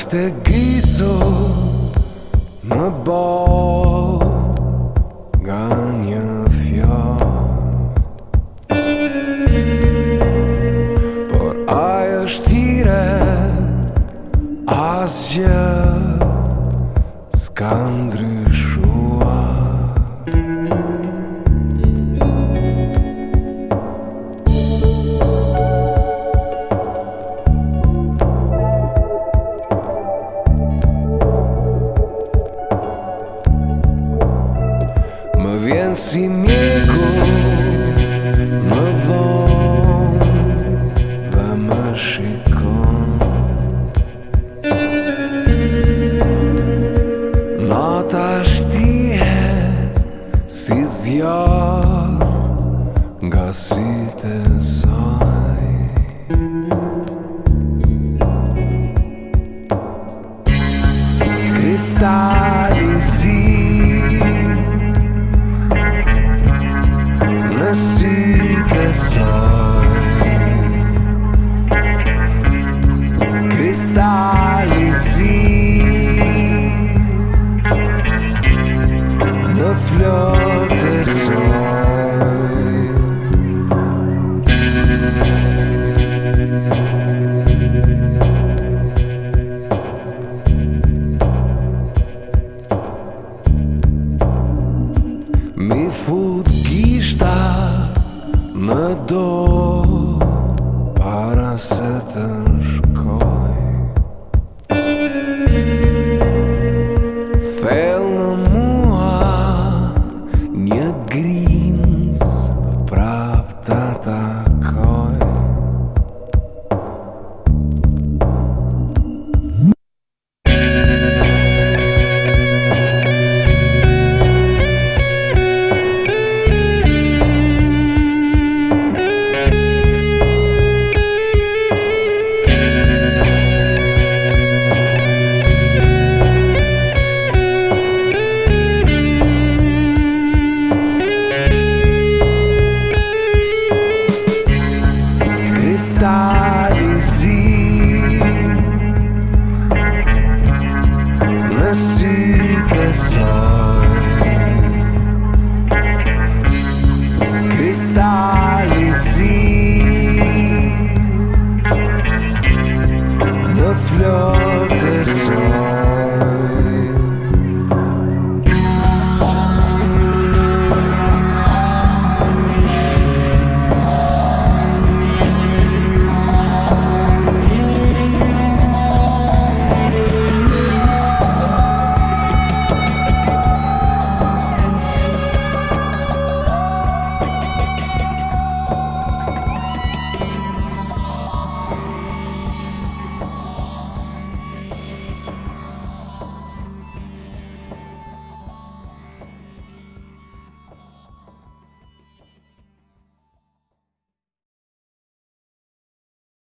është e gjithë në botë si miku Më dhonë dhe më shikon Nata shtihe si zjarë Nga si të do para se të shkoj fleur de son.